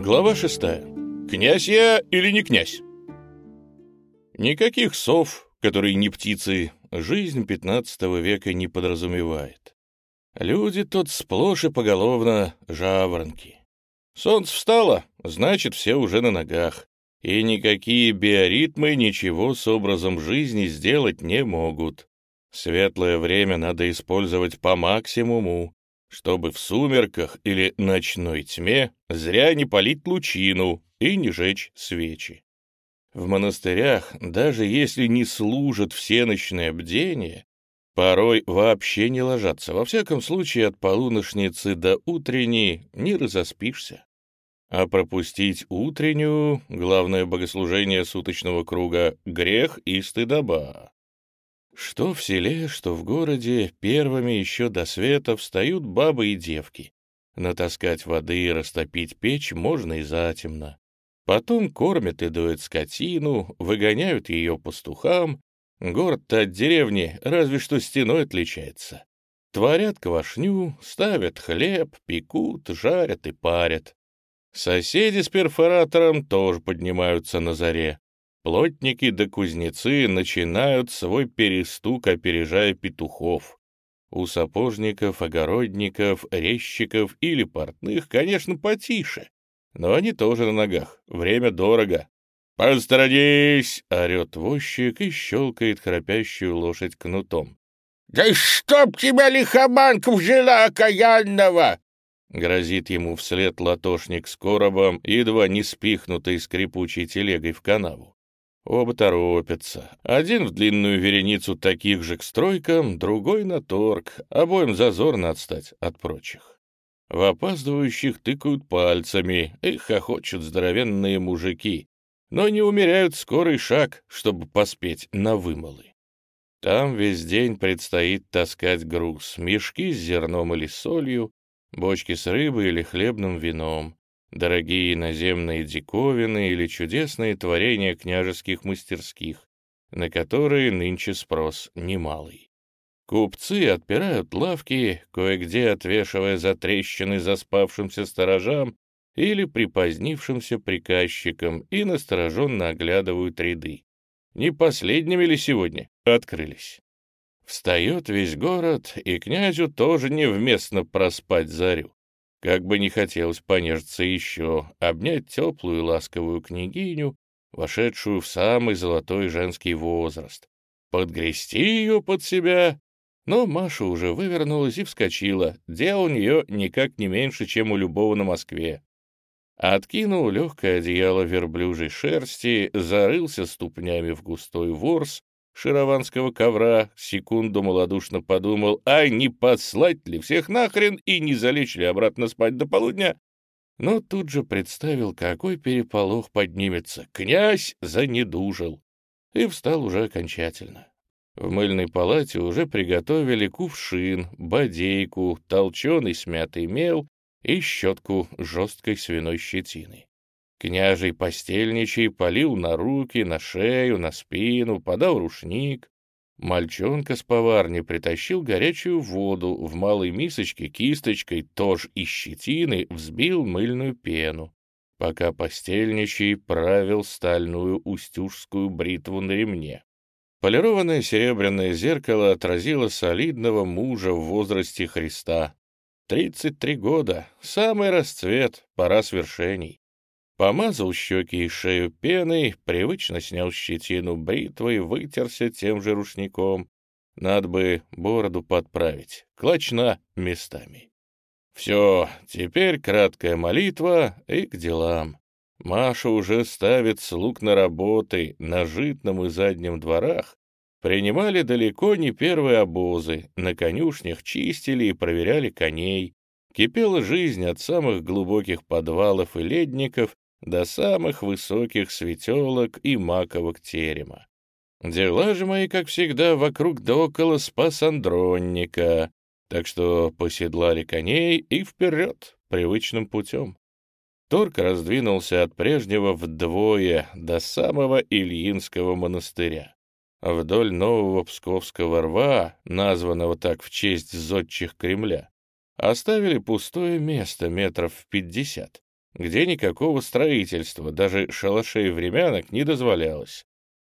Глава шестая. Князь я или не князь? Никаких сов, которые не птицы, жизнь XV века не подразумевает. Люди тут сплошь и поголовно жаворонки. Солнце встало, значит, все уже на ногах. И никакие биоритмы ничего с образом жизни сделать не могут. Светлое время надо использовать по максимуму, чтобы в сумерках или ночной тьме зря не палить лучину и не жечь свечи. В монастырях, даже если не служат всеночное бдение, порой вообще не ложатся. Во всяком случае, от полуношницы до утренней не разоспишься. А пропустить утреннюю, главное богослужение суточного круга, грех и стыдоба. Что в селе, что в городе, первыми еще до света встают бабы и девки. Натаскать воды и растопить печь можно и затемно. Потом кормят и доят скотину, выгоняют ее пастухам. Город-то от деревни разве что стеной отличается. Творят квашню, ставят хлеб, пекут, жарят и парят. Соседи с перфоратором тоже поднимаются на заре. Плотники да кузнецы начинают свой перестук, опережая петухов. У сапожников, огородников, резчиков или портных, конечно, потише, но они тоже на ногах, время дорого. «Пострадись!» — орет возчик и щелкает храпящую лошадь кнутом. «Да чтоб тебя лихоманка вжила окаянного!» Грозит ему вслед латошник с коробом, едва не спихнутой скрипучей телегой в канаву. Оба торопятся. Один в длинную вереницу таких же к стройкам, другой на торг. Обоим зазорно отстать от прочих. В опаздывающих тыкают пальцами, их хохочут здоровенные мужики, но не умеряют скорый шаг, чтобы поспеть на вымолы. Там весь день предстоит таскать груз, мешки с зерном или солью, бочки с рыбой или хлебным вином, дорогие наземные диковины или чудесные творения княжеских мастерских, на которые нынче спрос немалый. Купцы отпирают лавки, кое-где отвешивая затрещины заспавшимся сторожам или припозднившимся приказчикам и настороженно оглядывают ряды. Не последними ли сегодня открылись? Встает весь город, и князю тоже невместно проспать зарю. Как бы не хотелось понежиться еще, обнять теплую и ласковую княгиню, вошедшую в самый золотой женский возраст, подгрести ее под себя. Но Маша уже вывернулась и вскочила, дел у нее никак не меньше, чем у любого на Москве. Откинул легкое одеяло верблюжьей шерсти, зарылся ступнями в густой ворс, шированского ковра, секунду малодушно подумал, а не послать ли всех нахрен и не залечь ли обратно спать до полудня? Но тут же представил, какой переполох поднимется. Князь занедужил. И встал уже окончательно. В мыльной палате уже приготовили кувшин, бодейку, толченый смятый мел и щетку жесткой свиной щетины. Княжий постельничий полил на руки, на шею, на спину, подал рушник. Мальчонка с поварни притащил горячую воду, в малой мисочке кисточкой, тоже из щетины, взбил мыльную пену, пока постельничий правил стальную устюжскую бритву на ремне. Полированное серебряное зеркало отразило солидного мужа в возрасте Христа. Тридцать три года, самый расцвет, пора свершений. Помазал щеки и шею пеной, привычно снял щетину бритвой, вытерся тем же рушником. Надо бы бороду подправить, клочна местами. Все, теперь краткая молитва и к делам. Маша уже ставит слуг на работы, на житном и заднем дворах. Принимали далеко не первые обозы, на конюшнях чистили и проверяли коней. Кипела жизнь от самых глубоких подвалов и ледников до самых высоких светелок и маковок терема. Дела же мои, как всегда, вокруг да около спас-андронника, так что поседлали коней и вперед, привычным путем. Торг раздвинулся от прежнего вдвое до самого Ильинского монастыря. Вдоль нового Псковского рва, названного так в честь зодчих Кремля, оставили пустое место метров в пятьдесят, где никакого строительства, даже шалашей времянок не дозволялось.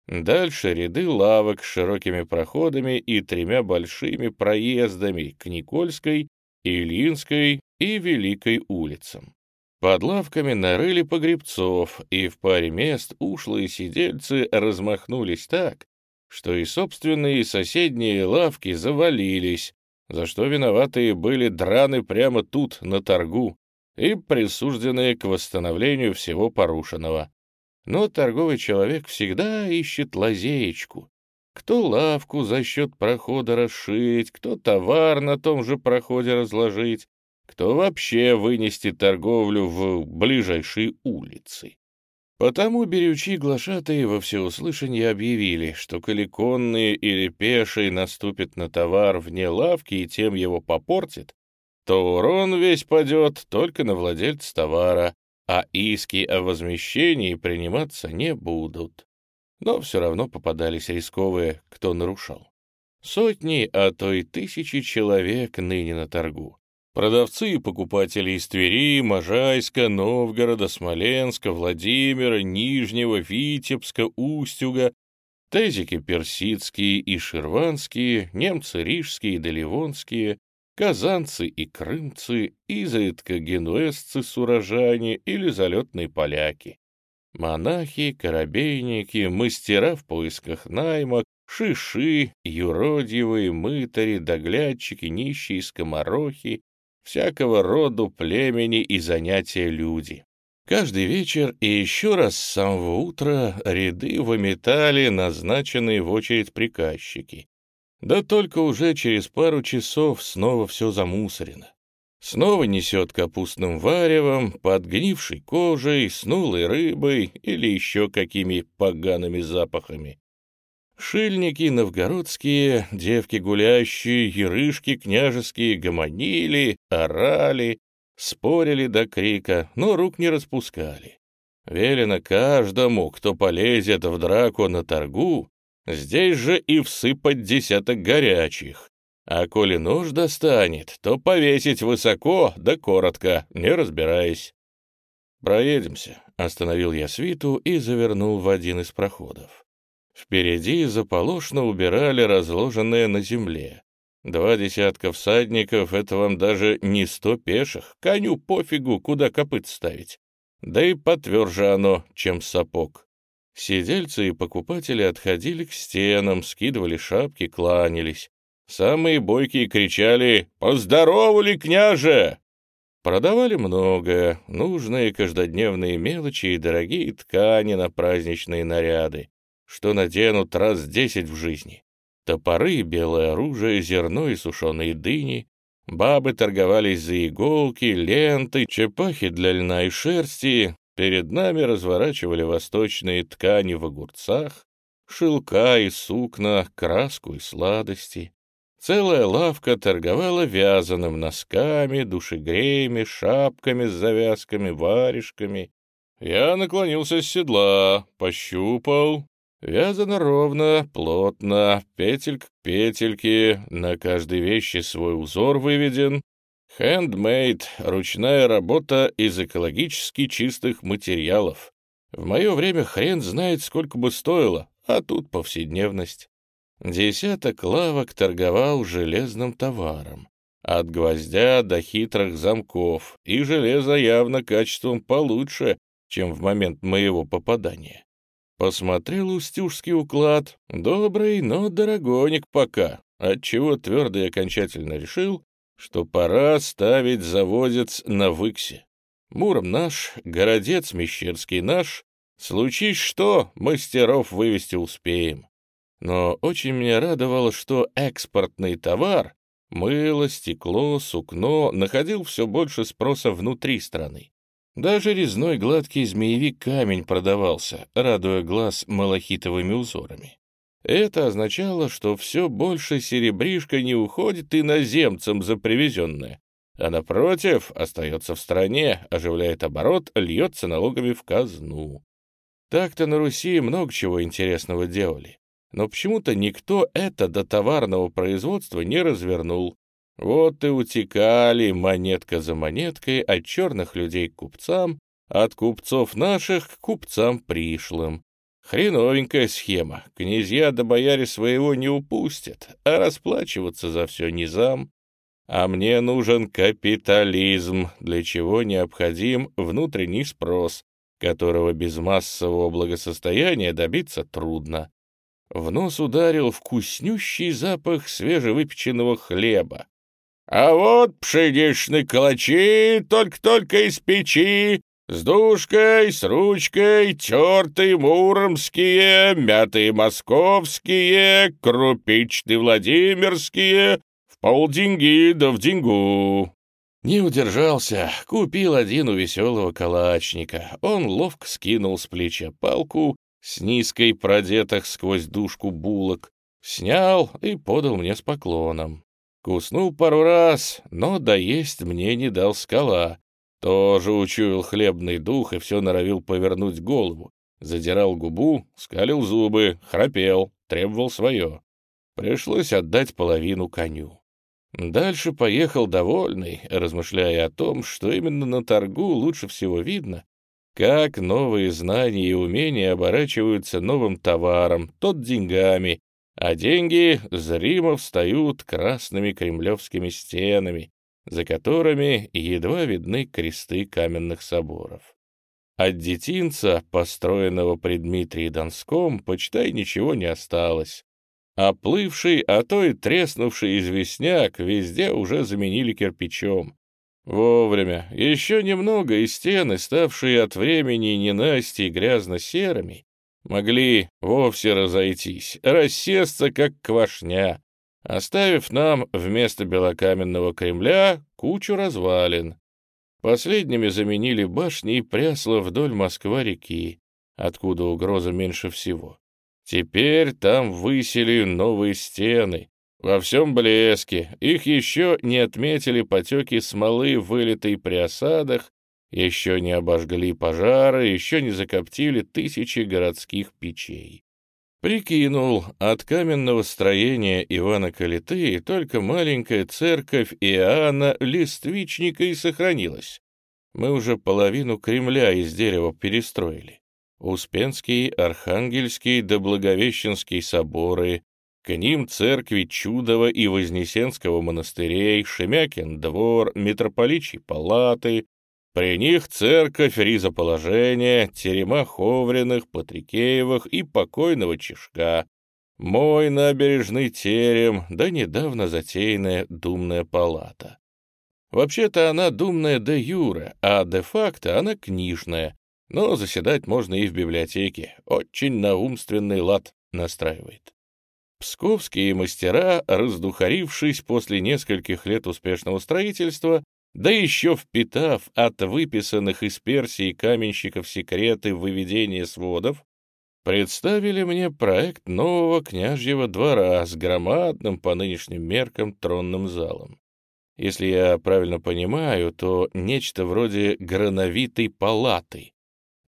Дальше ряды лавок с широкими проходами и тремя большими проездами к Никольской, Ильинской и Великой улицам. Под лавками нарыли погребцов, и в паре мест ушлые сидельцы размахнулись так, что и собственные соседние лавки завалились, за что виноватые были драны прямо тут, на торгу, и присужденные к восстановлению всего порушенного. Но торговый человек всегда ищет лазеечку. Кто лавку за счет прохода расширить, кто товар на том же проходе разложить, кто вообще вынести торговлю в ближайшие улицы. Потому берючи глашатые во всеуслышание объявили, что коли конные или пешие наступят на товар вне лавки и тем его попортит, то урон весь падет только на владельца товара, а иски о возмещении приниматься не будут. Но все равно попадались рисковые, кто нарушал. Сотни, а то и тысячи человек ныне на торгу. Продавцы и покупатели из Твери, Можайска, Новгорода, Смоленска, Владимира, Нижнего, Витебска, Устюга, тезики персидские и шерванские, немцы рижские и доливонские, казанцы и крымцы, изредка генуэзцы с урожане или залетные поляки. Монахи, корабейники, мастера в поисках найма, шиши, юродивые, мытари, доглядчики, нищие, скоморохи, всякого роду племени и занятия люди. Каждый вечер и еще раз с самого утра ряды выметали назначенные в очередь приказчики. Да только уже через пару часов снова все замусорено. Снова несет капустным варевом, подгнившей кожей, снулой рыбой или еще какими погаными запахами. Шильники новгородские, девки гулящие, ерышки княжеские гомонили, орали, спорили до крика, но рук не распускали. Велено каждому, кто полезет в драку на торгу, здесь же и всыпать десяток горячих. А коли нож достанет, то повесить высоко да коротко, не разбираясь. «Проедемся», — остановил я свиту и завернул в один из проходов. Впереди заполошно убирали разложенное на земле. Два десятка всадников — это вам даже не сто пеших, коню пофигу, куда копыт ставить. Да и потверже оно, чем сапог. Сидельцы и покупатели отходили к стенам, скидывали шапки, кланялись. Самые бойкие кричали «Поздоровали, княже!» Продавали многое, нужные каждодневные мелочи и дорогие ткани на праздничные наряды что наденут раз десять в жизни. Топоры, белое оружие, зерно и сушеные дыни. Бабы торговались за иголки, ленты, чепахи для льна и шерсти. Перед нами разворачивали восточные ткани в огурцах, шелка и сукна, краску и сладости. Целая лавка торговала вязаным носками, душегреями, шапками с завязками, варежками. Я наклонился с седла, пощупал, Вязано ровно, плотно, петель к петельке, на каждой вещи свой узор выведен. Хендмейд — ручная работа из экологически чистых материалов. В мое время хрен знает, сколько бы стоило, а тут повседневность. Десяток лавок торговал железным товаром. От гвоздя до хитрых замков, и железо явно качеством получше, чем в момент моего попадания. Посмотрел устюжский уклад. Добрый, но дорогоник пока, отчего твердо и окончательно решил, что пора ставить заводец на выксе. Муром наш, городец Мещерский наш, случись что, мастеров вывести успеем. Но очень меня радовало, что экспортный товар, мыло, стекло, сукно, находил все больше спроса внутри страны. Даже резной гладкий змеевик камень продавался, радуя глаз малахитовыми узорами. Это означало, что все больше серебришка не уходит иноземцам за привезенное, а напротив, остается в стране, оживляет оборот, льется налогами в казну. Так-то на Руси много чего интересного делали, но почему-то никто это до товарного производства не развернул, вот и утекали монетка за монеткой от черных людей к купцам, от купцов наших к купцам пришлым. Хреновенькая схема. Князья да бояре своего не упустят, а расплачиваться за все не зам. А мне нужен капитализм, для чего необходим внутренний спрос, которого без массового благосостояния добиться трудно. В нос ударил вкуснющий запах свежевыпеченного хлеба. «А вот пшеничные калачи только-только из печи, с душкой, с ручкой, тертые муромские, мятые московские, крупичные владимирские, в полденьги да в деньгу». Не удержался, купил один у веселого калачника. Он ловко скинул с плеча палку с низкой продетых сквозь душку булок, снял и подал мне с поклоном. Куснул пару раз, но доесть мне не дал скала. Тоже учуял хлебный дух и все норовил повернуть голову. Задирал губу, скалил зубы, храпел, требовал свое. Пришлось отдать половину коню. Дальше поехал довольный, размышляя о том, что именно на торгу лучше всего видно, как новые знания и умения оборачиваются новым товаром, тот деньгами, а деньги зримо встают красными кремлевскими стенами, за которыми едва видны кресты каменных соборов. От детинца, построенного при Дмитрии Донском, почитай, ничего не осталось. Оплывший, а то и треснувший известняк везде уже заменили кирпичом. Вовремя. Еще немного, и стены, ставшие от времени ненастья грязно-серыми, могли вовсе разойтись, рассесться, как квашня, оставив нам вместо белокаменного Кремля кучу развалин. Последними заменили башни и прясла вдоль Москва-реки, откуда угроза меньше всего. Теперь там высели новые стены, во всем блеске. Их еще не отметили потеки смолы, вылитой при осадах, еще не обожгли пожары, еще не закоптили тысячи городских печей. Прикинул, от каменного строения Ивана Калиты только маленькая церковь Иоанна Листвичника и сохранилась. Мы уже половину Кремля из дерева перестроили. Успенский, Архангельский да Благовещенский соборы, к ним церкви Чудова и Вознесенского монастырей, Шемякин двор, митрополичьи палаты, при них церковь ризоположения, терема Ховриных, Патрикеевых и покойного Чешка, мой набережный терем, да недавно затеянная думная палата. Вообще-то она думная де юре, а де-факто она книжная, но заседать можно и в библиотеке. Очень на умственный лад настраивает. Псковские мастера, раздухарившись после нескольких лет успешного строительства, да еще впитав от выписанных из Персии каменщиков секреты выведения сводов, представили мне проект нового княжьего двора с громадным по нынешним меркам тронным залом. Если я правильно понимаю, то нечто вроде грановитой палаты,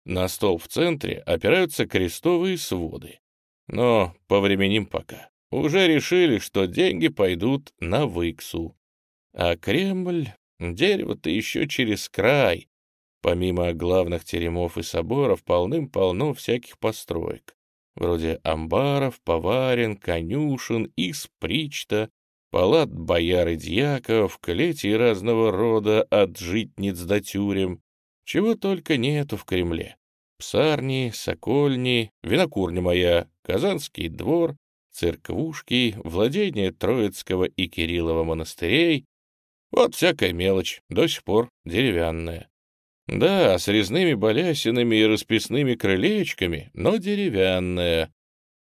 на стол в центре опираются крестовые своды. Но повременим пока. Уже решили, что деньги пойдут на выксу. А Кремль, дерево-то еще через край. Помимо главных теремов и соборов, полным-полно всяких построек. Вроде амбаров, поварен, конюшен, испричта, палат бояр и дьяков, клетий разного рода от житниц до тюрем. Чего только нету в Кремле. Псарни, сокольни, винокурня моя, Казанский двор, церквушки, владение Троицкого и Кириллова монастырей. Вот всякая мелочь, до сих пор деревянная. Да, с резными балясинами и расписными крылечками, но деревянная.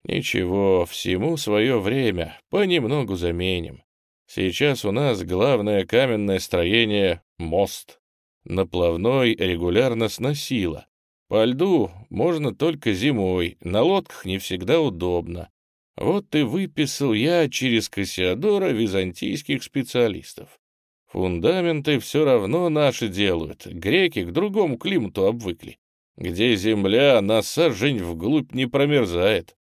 Ничего, всему свое время, понемногу заменим. Сейчас у нас главное каменное строение — мост. Наплавной регулярно сносило, по льду можно только зимой, на лодках не всегда удобно. Вот и выписал я через Кассиодора византийских специалистов. Фундаменты все равно наши делают, греки к другому климату обвыкли, где земля на сажень вглубь не промерзает.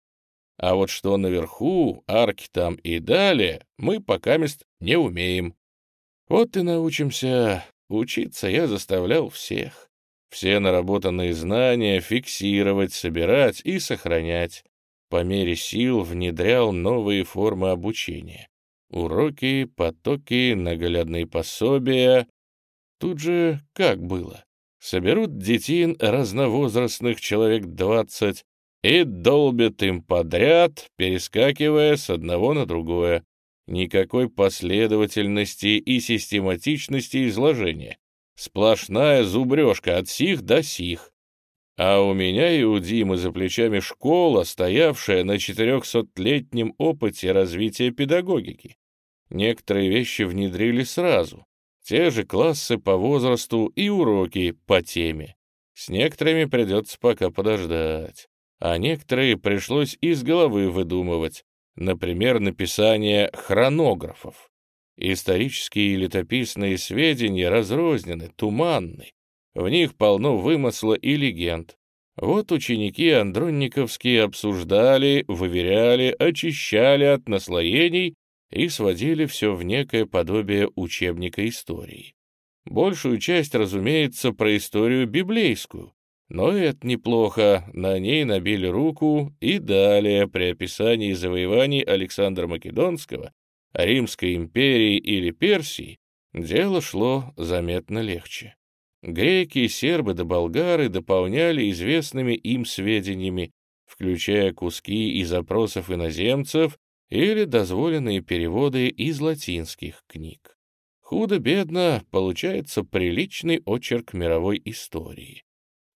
А вот что наверху, арки там и далее, мы пока не умеем. Вот и научимся. Учиться я заставлял всех. Все наработанные знания фиксировать, собирать и сохранять. По мере сил внедрял новые формы обучения. Уроки, потоки, наглядные пособия. Тут же как было? Соберут детин разновозрастных человек двадцать и долбят им подряд, перескакивая с одного на другое. Никакой последовательности и систематичности изложения. Сплошная зубрежка от сих до сих. А у меня и у Димы за плечами школа, стоявшая на четырехсотлетнем опыте развития педагогики. Некоторые вещи внедрили сразу. Те же классы по возрасту и уроки по теме. С некоторыми придется пока подождать. А некоторые пришлось из головы выдумывать. Например, написание хронографов. Исторические и летописные сведения разрознены, туманны. В них полно вымысла и легенд. Вот ученики Андронниковские обсуждали, выверяли, очищали от наслоений и сводили все в некое подобие учебника истории. Большую часть, разумеется, про историю библейскую, но это неплохо, на ней набили руку и далее при описании завоеваний Александра Македонского, Римской империи или Персии дело шло заметно легче. Греки, сербы да болгары дополняли известными им сведениями, включая куски из запросов иноземцев или дозволенные переводы из латинских книг. Худо-бедно получается приличный очерк мировой истории.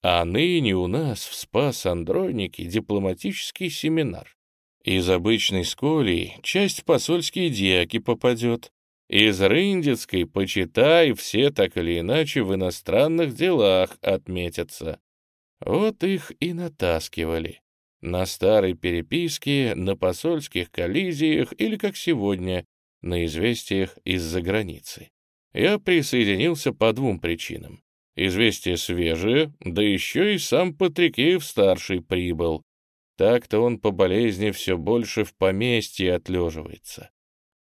А ныне у нас в Спас-Андронике дипломатический семинар. Из обычной сколии часть посольские дьяки попадет. Из рындецкой, почитай, все так или иначе в иностранных делах отметятся. Вот их и натаскивали. На старой переписке, на посольских коллизиях или, как сегодня, на известиях из-за границы. Я присоединился по двум причинам. Известие свежее, да еще и сам Патрикеев-старший прибыл. Так-то он по болезни все больше в поместье отлеживается.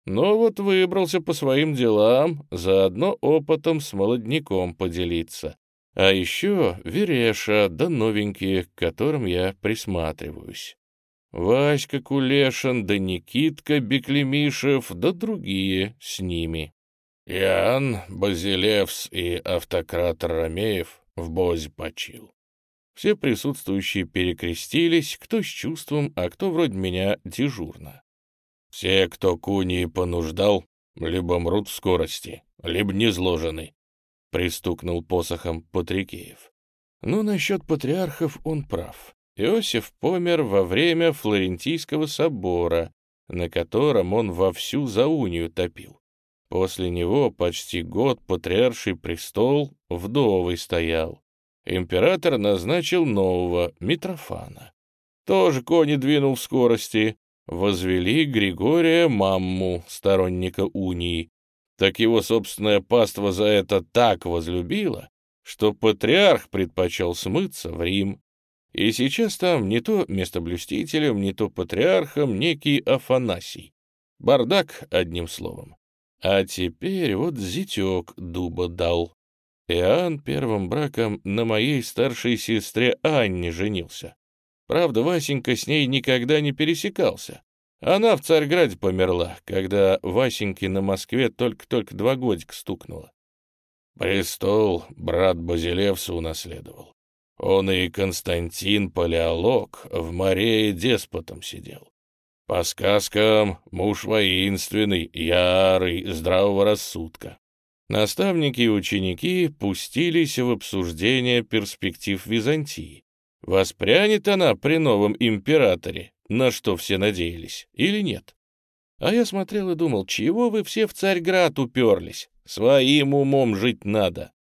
Но вот выбрался по своим делам, заодно опытом с молодняком поделиться. А еще Вереша да новенькие, к которым я присматриваюсь. Васька Кулешин да Никитка Беклемишев да другие с ними. Иоанн Базилевс и автократ Ромеев в бозе почил. Все присутствующие перекрестились, кто с чувством, а кто вроде меня дежурно. Все, кто кунии понуждал, либо мрут в скорости, либо не зложены, — пристукнул посохом Патрикеев. Ну, насчет патриархов он прав. Иосиф помер во время Флорентийского собора, на котором он вовсю за унию топил. После него почти год патриарший престол вдовый стоял. Император назначил нового, Митрофана. Тоже кони двинул в скорости. Возвели Григория Мамму, сторонника унии. Так его собственная паства за это так возлюбила, что патриарх предпочел смыться в Рим. И сейчас там не то местоблюстителем, не то патриархом некий Афанасий. Бардак, одним словом. А теперь вот зятек дуба дал. Иоанн первым браком на моей старшей сестре Анне женился. Правда, Васенька с ней никогда не пересекался. Она в Царьграде померла, когда Васеньке на Москве только-только два годика стукнуло. Престол брат Базилевса унаследовал. Он и Константин Палеолог в Марее деспотом сидел. По сказкам, муж воинственный, ярый, здравого рассудка. Наставники и ученики пустились в обсуждение перспектив Византии. Воспрянет она при новом императоре, на что все надеялись, или нет? А я смотрел и думал, чего вы все в Царьград уперлись? Своим умом жить надо.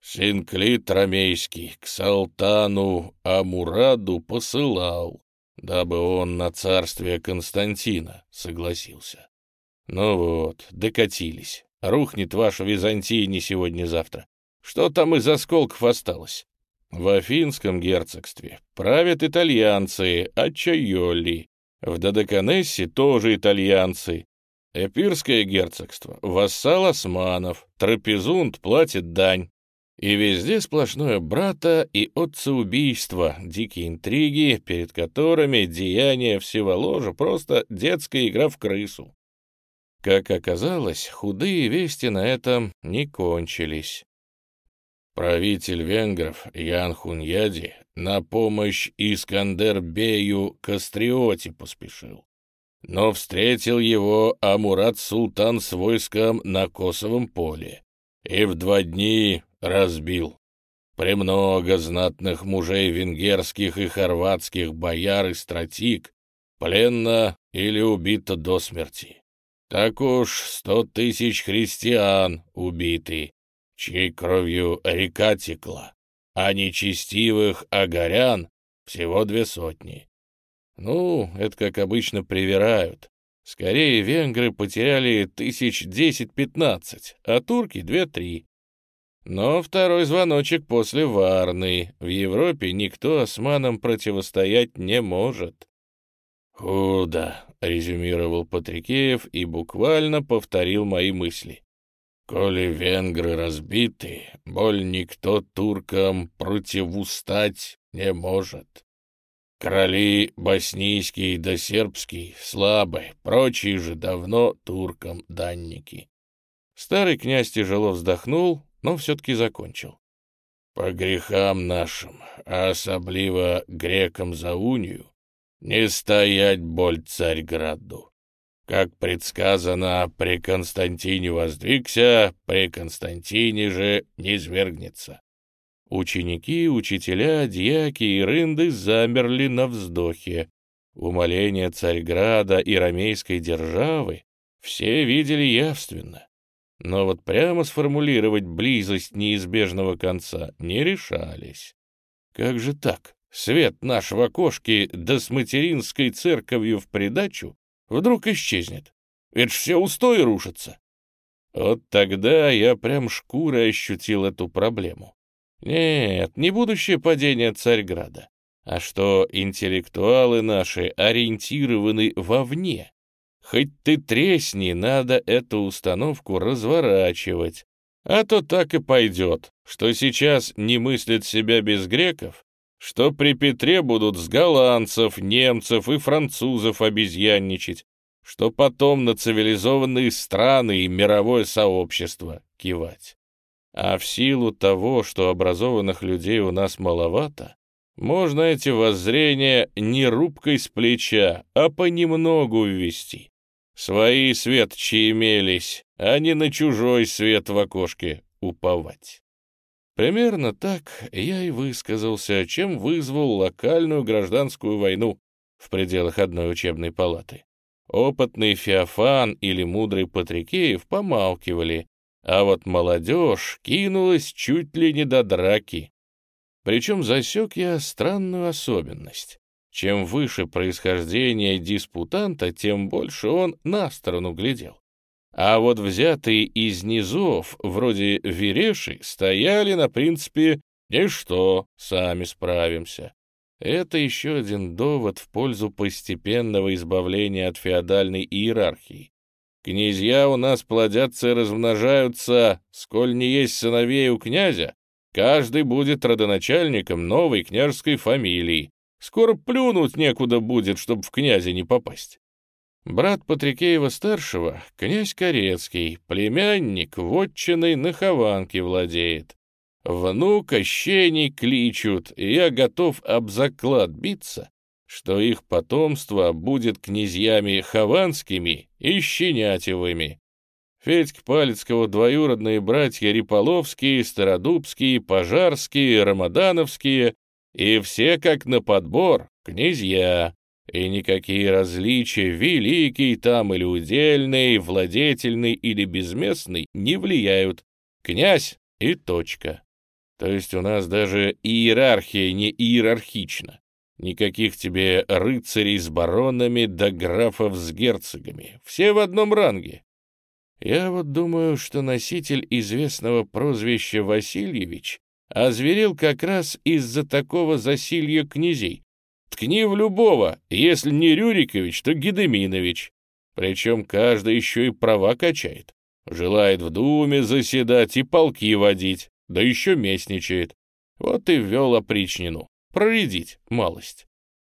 Синклит Ромейский к Салтану Амураду посылал, дабы он на царствие Константина согласился. Ну вот, докатились. Рухнет ваша Византия не сегодня-завтра. Что там из осколков осталось? В Афинском герцогстве правят итальянцы, Ачайоли. В Додеканессе тоже итальянцы. Эпирское герцогство — вассал османов. Трапезунд платит дань. И везде сплошное брата и отцеубийство, дикие интриги, перед которыми деяние всего ложа просто детская игра в крысу. Как оказалось, худые вести на этом не кончились. Правитель венгров Ян Хуньяди на помощь Искандер-бею Кастриоте поспешил. Но встретил его Амурат-султан с войском на Косовом поле и в два дни разбил. Премного знатных мужей венгерских и хорватских бояр и стратик пленно или убито до смерти. Так уж сто тысяч христиан убиты, чьей кровью река текла, а нечестивых агарян всего две сотни. Ну, это, как обычно, привирают. Скорее, венгры потеряли тысяч десять-пятнадцать, а турки — две-три. Но второй звоночек после Варны. В Европе никто османам противостоять не может. «Худо», — резюмировал Патрикеев и буквально повторил мои мысли. «Коли венгры разбиты, боль никто туркам противустать не может. Короли боснийский да сербский слабы, прочие же давно туркам данники. Старый князь тяжело вздохнул, но все-таки закончил. По грехам нашим, а особливо грекам за унию, не стоять боль Царьграду. Как предсказано, при Константине воздвигся, при Константине же не свергнется. Ученики, учителя, дьяки и рынды замерли на вздохе. Умоление Царьграда и ромейской державы все видели явственно. Но вот прямо сформулировать близость неизбежного конца не решались. Как же так? Свет наш в окошке, да с материнской церковью в придачу, вдруг исчезнет. Ведь все устои рушатся. Вот тогда я прям шкурой ощутил эту проблему. Нет, не будущее падение Царьграда, а что интеллектуалы наши ориентированы вовне. Хоть ты тресни, надо эту установку разворачивать. А то так и пойдет, что сейчас не мыслят себя без греков, что при Петре будут с голландцев, немцев и французов обезьянничать, что потом на цивилизованные страны и мировое сообщество кивать. А в силу того, что образованных людей у нас маловато, можно эти воззрения не рубкой с плеча, а понемногу ввести. Свои светчи имелись, а не на чужой свет в окошке уповать. Примерно так я и высказался, чем вызвал локальную гражданскую войну в пределах одной учебной палаты. Опытный Феофан или мудрый Патрикеев помалкивали, а вот молодежь кинулась чуть ли не до драки. Причем засек я странную особенность. Чем выше происхождение диспутанта, тем больше он на сторону глядел. А вот взятые из низов, вроде Вереши, стояли на принципе «ничто, сами справимся». Это еще один довод в пользу постепенного избавления от феодальной иерархии. Князья у нас плодятся и размножаются, сколь не есть сыновей у князя, каждый будет родоначальником новой княжеской фамилии. Скоро плюнуть некуда будет, чтобы в князя не попасть. Брат Патрикеева-старшего, князь Корецкий, племянник вотчиной на Хованке владеет. Внук Ощений кличут, и я готов об заклад биться, что их потомство будет князьями хованскими и щенятевыми. Федька Палецкого двоюродные братья Риполовские, Стародубские, Пожарские, Рамадановские, и все как на подбор, князья, и никакие различия, великий там или удельный, владетельный или безместный, не влияют. Князь и точка. То есть у нас даже иерархия не иерархична. Никаких тебе рыцарей с баронами да графов с герцогами. Все в одном ранге. Я вот думаю, что носитель известного прозвища Васильевич озверел как раз из-за такого засилья князей. Ткни в любого, если не Рюрикович, то Гедеминович. Причем каждый еще и права качает. Желает в думе заседать и полки водить. да еще местничает. Вот и ввел опричнину. Проредить малость.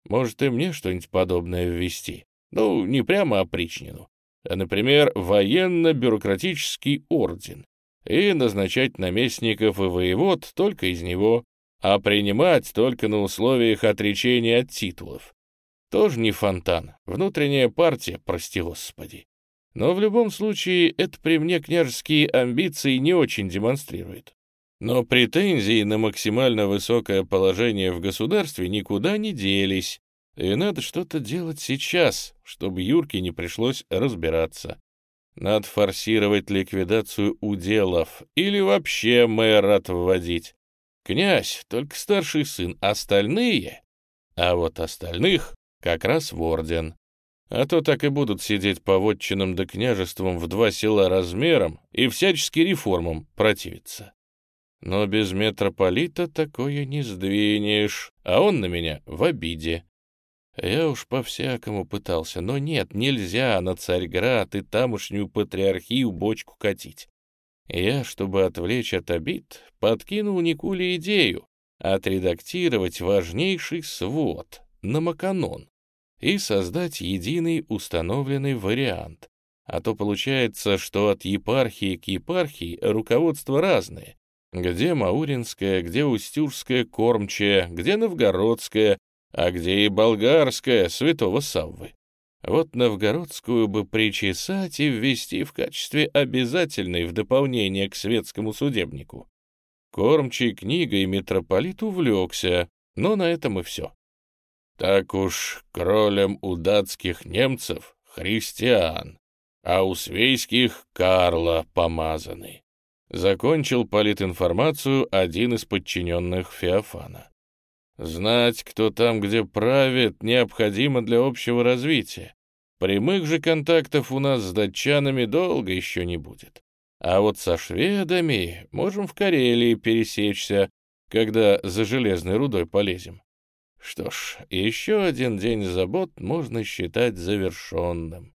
Может, и мне что-нибудь подобное ввести? Ну, не прямо опричнину, а, например, военно-бюрократический орден, и назначать наместников и воевод только из него, а принимать только на условиях отречения от титулов. Тоже не фонтан, внутренняя партия, прости господи. Но в любом случае это при мне княжеские амбиции не очень демонстрирует. Но претензии на максимально высокое положение в государстве никуда не делись, и надо что-то делать сейчас, чтобы Юрке не пришлось разбираться. Надо форсировать ликвидацию уделов или вообще мэра вводить. Князь, только старший сын, остальные... А вот остальных как раз в орден. А то так и будут сидеть по вотчинам да княжествам в два села размером и всячески реформам противиться. Но без митрополита такое не сдвинешь, а он на меня в обиде. Я уж по-всякому пытался, но нет, нельзя на Царьград и тамошнюю патриархию бочку катить. Я, чтобы отвлечь от обид, подкинул Никуле идею отредактировать важнейший свод на Маканон и создать единый установленный вариант. А то получается, что от епархии к епархии руководство разное. Где Мауринская, где Устюжская кормчая, где Новгородская, а где и Болгарская святого Саввы. Вот новгородскую бы причесать и ввести в качестве обязательной в дополнение к светскому судебнику. Кормчий книгой митрополит увлекся, но на этом и все. Так уж кролем у датских немцев христиан, а у свейских Карла помазаны. Закончил политинформацию один из подчиненных Феофана. Знать, кто там где правит, необходимо для общего развития. Прямых же контактов у нас с датчанами долго еще не будет. А вот со шведами можем в Карелии пересечься, когда за железной рудой полезем. Что ж, еще один день забот можно считать завершенным.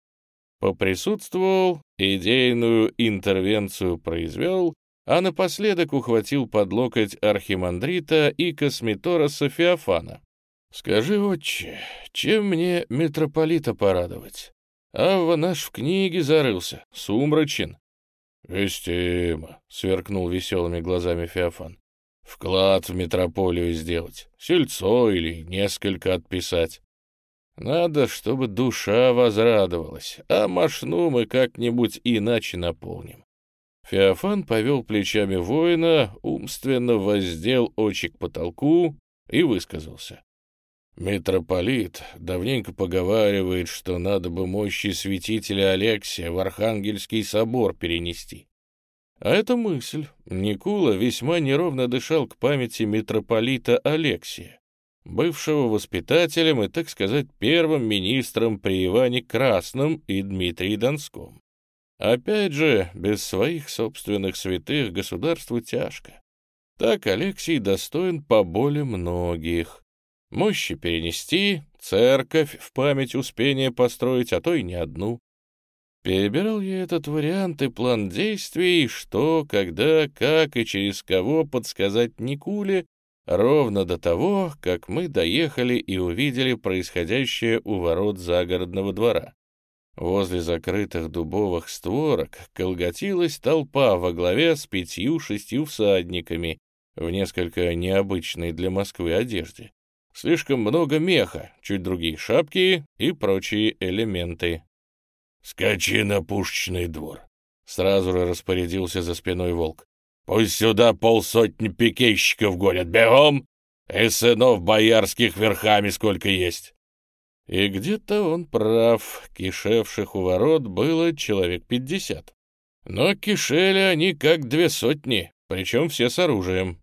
Поприсутствовал, идейную интервенцию произвел, а напоследок ухватил под локоть архимандрита и косметора Софиофана. «Скажи, отче, чем мне митрополита порадовать? Авва наш в книге зарылся, сумрачен». «Вестимо», — сверкнул веселыми глазами Феофан. Вклад в метрополию сделать, сельцо или несколько отписать. Надо, чтобы душа возрадовалась, а машну мы как-нибудь иначе наполним. Феофан повел плечами воина, умственно воздел очи к потолку и высказался. Митрополит давненько поговаривает, что надо бы мощи святителя Алексия в Архангельский собор перенести. А эта мысль. Никула весьма неровно дышал к памяти митрополита Алексия, бывшего воспитателем и, так сказать, первым министром при Иване Красном и Дмитрии Донском. Опять же, без своих собственных святых государству тяжко. Так Алексий достоин поболе многих. Мощи перенести, церковь в память успения построить, а то и не одну. Перебирал я этот вариант и план действий, что, когда, как и через кого подсказать Никуле, ровно до того, как мы доехали и увидели происходящее у ворот загородного двора. Возле закрытых дубовых створок колготилась толпа во главе с пятью-шестью всадниками в несколько необычной для Москвы одежде. Слишком много меха, чуть другие шапки и прочие элементы. «Скачи на пушечный двор», — сразу же распорядился за спиной волк. «Пусть сюда полсотни пикейщиков гонят бегом, и сынов боярских верхами сколько есть». И где-то он прав, кишевших у ворот было человек пятьдесят. Но кишели они как две сотни, причем все с оружием.